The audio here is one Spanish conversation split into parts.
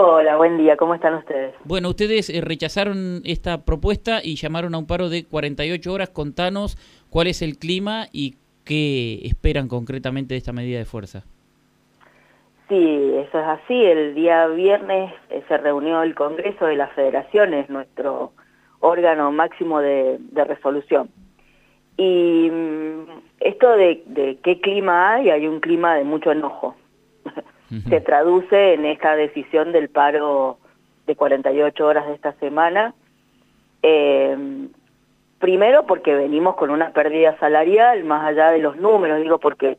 Hola, buen día, ¿cómo están ustedes? Bueno, ustedes eh, rechazaron esta propuesta y llamaron a un paro de 48 horas. Contanos cuál es el clima y qué esperan concretamente de esta medida de fuerza. Sí, eso es así. El día viernes eh, se reunió el Congreso de las Federaciones, nuestro órgano máximo de, resolución. Y mm, esto de, de qué clima hay, hay un clima de mucho enojo se traduce en esta decisión del paro de 48 horas de esta semana. Eh, primero porque venimos con una pérdida salarial, más allá de los números, digo porque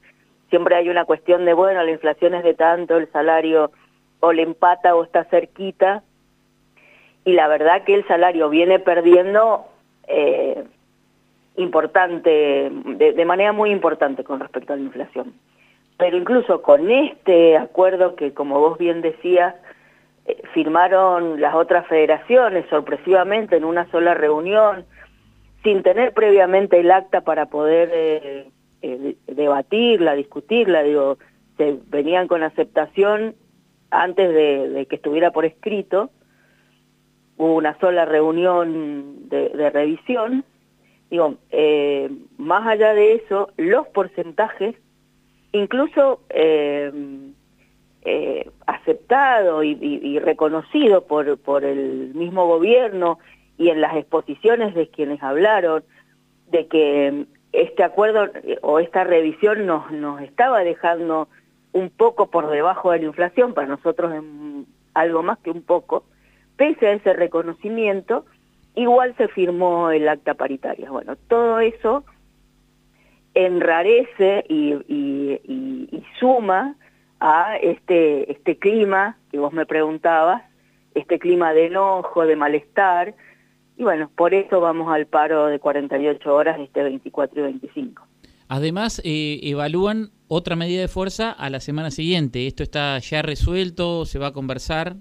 siempre hay una cuestión de, bueno, la inflación es de tanto, el salario o le empata o está cerquita, y la verdad que el salario viene perdiendo eh, importante, de manera muy importante con respecto a la inflación pero incluso con este acuerdo que, como vos bien decías, eh, firmaron las otras federaciones sorpresivamente en una sola reunión, sin tener previamente el acta para poder eh, eh, debatirla, discutirla, digo, se venían con aceptación antes de, que estuviera por escrito, hubo una sola reunión de, de revisión, digo, más allá de eso, los porcentajes incluso eh, eh, aceptado y, reconocido por, por el mismo gobierno y en las exposiciones de quienes hablaron, de que este acuerdo eh, o esta revisión nos, nos estaba dejando un poco por debajo de la inflación, para nosotros es algo más que un poco, pese a ese reconocimiento, igual se firmó el acta paritaria. Bueno, todo eso enrarece y, suma a este, este clima que vos me preguntabas, este clima de enojo, de malestar, y bueno, por eso vamos al paro de 48 horas este 24 y 25. Además, eh, evalúan otra medida de fuerza a la semana siguiente. ¿Esto está ya resuelto? ¿Se va a conversar?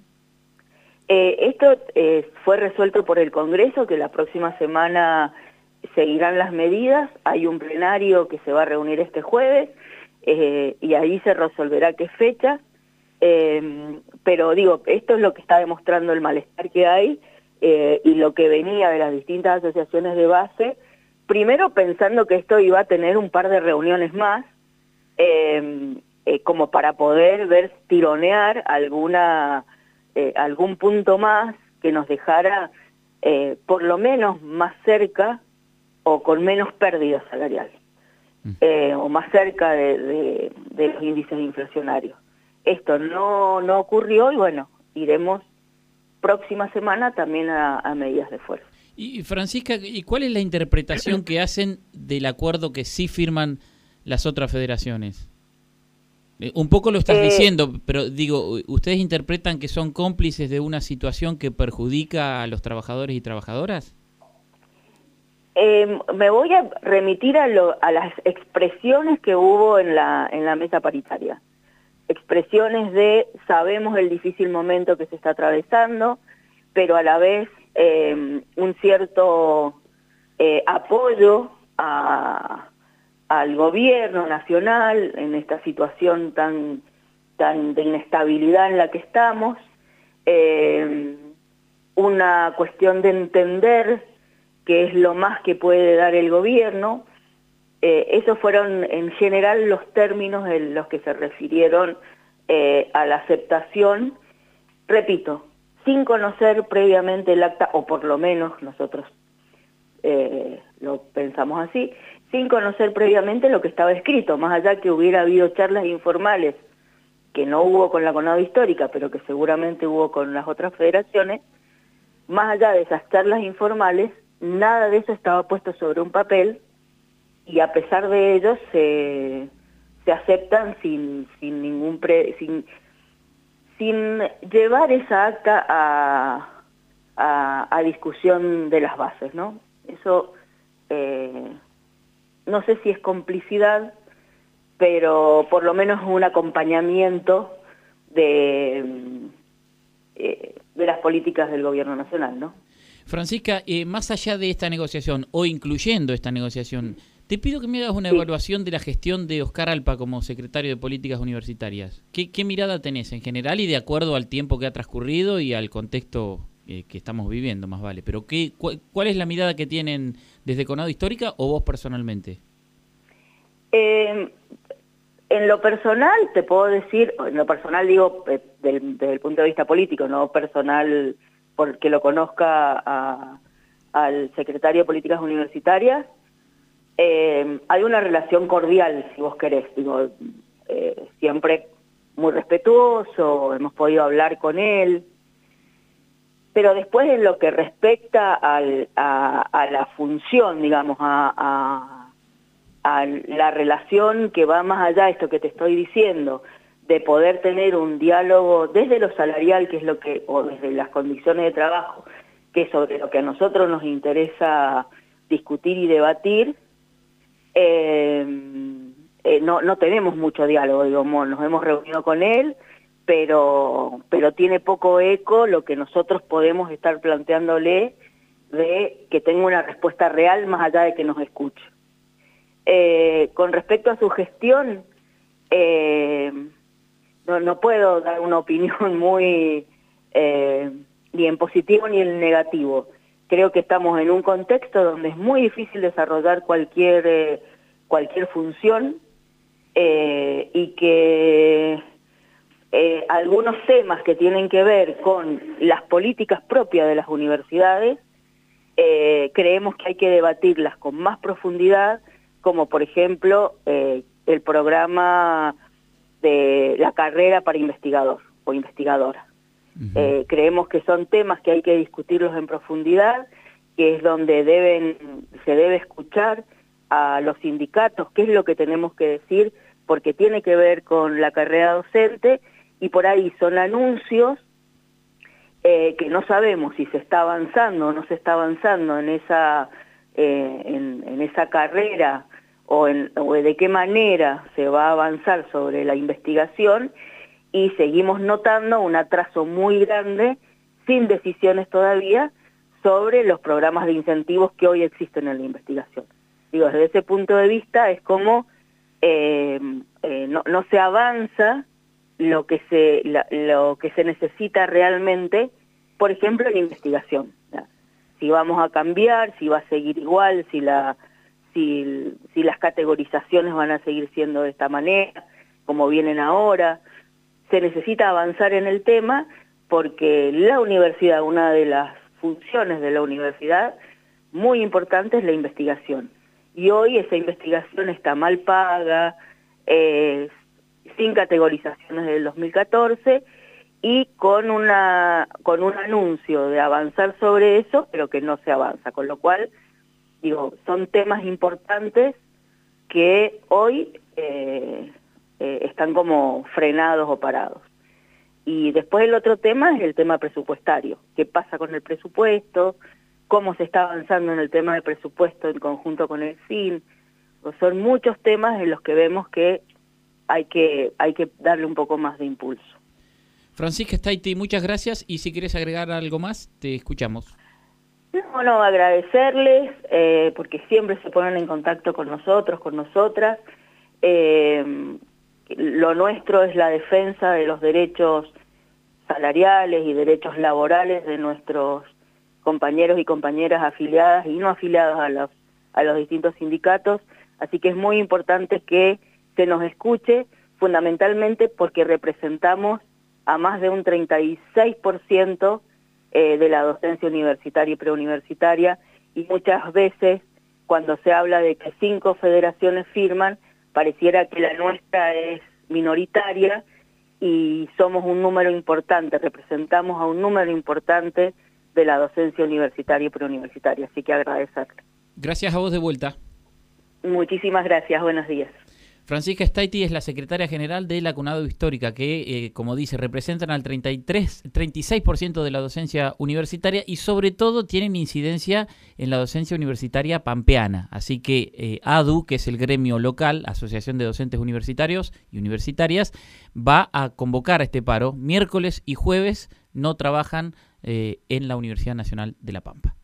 Eh, esto eh, fue resuelto por el Congreso, que la próxima semana seguirán las medidas, hay un plenario que se va a reunir este jueves eh, y ahí se resolverá qué fecha, eh, pero digo, esto es lo que está demostrando el malestar que hay eh, y lo que venía de las distintas asociaciones de base, primero pensando que esto iba a tener un par de reuniones más, como para poder ver tironear alguna, algún punto más que nos dejara por lo menos más cerca o con menos pérdida salarial, eh, o más cerca de, los índices inflacionarios. Esto no, no ocurrió y bueno, iremos próxima semana también a, medidas de fuerza. Y Francisca, ¿y cuál es la interpretación que hacen del acuerdo que sí firman las otras federaciones? Eh, un poco lo estás eh, diciendo, pero digo, ¿ustedes interpretan que son cómplices de una situación que perjudica a los trabajadores y trabajadoras? Eh, me voy a remitir a, las expresiones que hubo en la, en la mesa paritaria. Expresiones de sabemos el difícil momento que se está atravesando, pero a la vez em, un cierto eh, apoyo al gobierno nacional en esta situación tan, tan de inestabilidad en la que estamos, em, una cuestión de entender que es lo más que puede dar el gobierno. Eh, esos fueron en general los términos en los que se refirieron eh, a la aceptación, repito, sin conocer previamente el acta, o por lo menos nosotros eh, lo pensamos así, sin conocer previamente lo que estaba escrito, más allá que hubiera habido charlas informales que no hubo con la CONADO histórica, pero que seguramente hubo con las otras federaciones, más allá de esas charlas informales, nada de eso estaba puesto sobre un papel y a pesar de ello se, se aceptan sin, sin ningún pre, sin, sin llevar esa acta a, a, discusión de las bases, ¿no? Eso eh, no sé si es complicidad, pero por lo menos un acompañamiento de, eh, de las políticas del gobierno nacional, ¿no? Francisca, eh, más allá de esta negociación o incluyendo esta negociación, Te pido que me hagas una evaluación de la gestión de Oscar Alpa como secretario de Políticas Universitarias. ¿Qué, mirada tenés en general y de acuerdo al tiempo que ha transcurrido y al contexto eh, que estamos viviendo, más vale? Pero ¿qué, ¿cuál es la mirada que tienen desde Conado Histórica o vos personalmente? Eh, en lo personal, te puedo decir, en lo personal digo eh, desde el punto de vista político, no personal porque lo conozca al secretario de Políticas Universitarias, eh, hay una relación cordial, si vos querés, digo, eh, siempre muy respetuoso, hemos podido hablar con él, pero después en lo que respecta a, la función, digamos, a, a, la relación que va más allá de esto que te estoy diciendo, de poder tener un diálogo desde lo salarial, que es lo que, o desde las condiciones de trabajo, que es sobre lo que a nosotros nos interesa discutir y debatir, eh, eh, no, no tenemos mucho diálogo, digamos, nos hemos reunido con él, pero, pero tiene poco eco lo que nosotros podemos estar planteándole de que tenga una respuesta real más allá de que nos escuche. Eh, con respecto a su gestión, no, no, puedo dar una opinión muy ni en positivo ni en negativo. Creo que estamos en un contexto donde es muy difícil desarrollar cualquier, eh, cualquier función eh, y que eh, algunos temas que tienen que ver con las políticas propias de las universidades, creemos que hay que debatirlas con más profundidad, como por ejemplo el programa de la carrera para investigador o investigadora. Eh, creemos que son temas que hay que discutirlos en profundidad, que es donde deben, se debe escuchar a los sindicatos qué es lo que tenemos que decir, porque tiene que ver con la carrera docente y por ahí son anuncios eh, que no sabemos si se está avanzando o no se está avanzando en esa, eh, en, esa carrera o, en, o de qué manera se va a avanzar sobre la investigación y seguimos notando un atraso muy grande, sin decisiones todavía, sobre los programas de incentivos que hoy existen en la investigación. Digo, desde ese punto de vista es como eh, eh, no, no, se avanza lo que se, lo que se necesita realmente, por ejemplo, en la investigación. Si vamos a cambiar, si va a seguir igual, si, la, si, las categorizaciones van a seguir siendo de esta manera, como vienen ahora, se necesita avanzar en el tema porque la universidad, una de las funciones de la universidad muy importante es la investigación. Y hoy esa investigación está mal paga, sin categorizaciones del 2014 y con, una, con un anuncio de avanzar sobre eso, pero que no se avanza. Con lo cual, digo, son temas importantes que hoy eh, eh, están como frenados o parados. Y después el otro tema es el tema presupuestario. ¿Qué pasa con el presupuesto? ¿Cómo se está avanzando en el tema del presupuesto en conjunto con el fin son muchos temas en los que vemos que hay que, hay que darle un poco más de impulso. Francisca Staiti, muchas gracias y si quieres agregar algo más, te escuchamos. No, no, agradecerles eh, porque siempre se ponen en contacto con nosotros, con nosotras. Eh, lo nuestro es la defensa de los derechos salariales y derechos laborales de nuestros compañeros y compañeras afiliadas y no afiliadas a los, a los distintos sindicatos, así que es muy importante que se nos escuche, fundamentalmente porque representamos a más de un 36% eh, de la docencia universitaria y preuniversitaria y muchas veces cuando se habla de que cinco federaciones firman, pareciera que la nuestra es minoritaria y somos un número importante, representamos a un número importante de la docencia universitaria y preuniversitaria, así que agradecerle. Gracias a vos de vuelta. Muchísimas gracias, buenos días. Francisca Staiti es la secretaria general de la CUNADO Histórica, que, eh, como dice, representan al 33, 36% de la docencia universitaria y sobre todo tienen incidencia en la docencia universitaria pampeana. Así que eh, ADU, que es el gremio local, Asociación de Docentes Universitarios y Universitarias, va a convocar a este paro. Miércoles y jueves no trabajan eh, en la Universidad Nacional de La Pampa.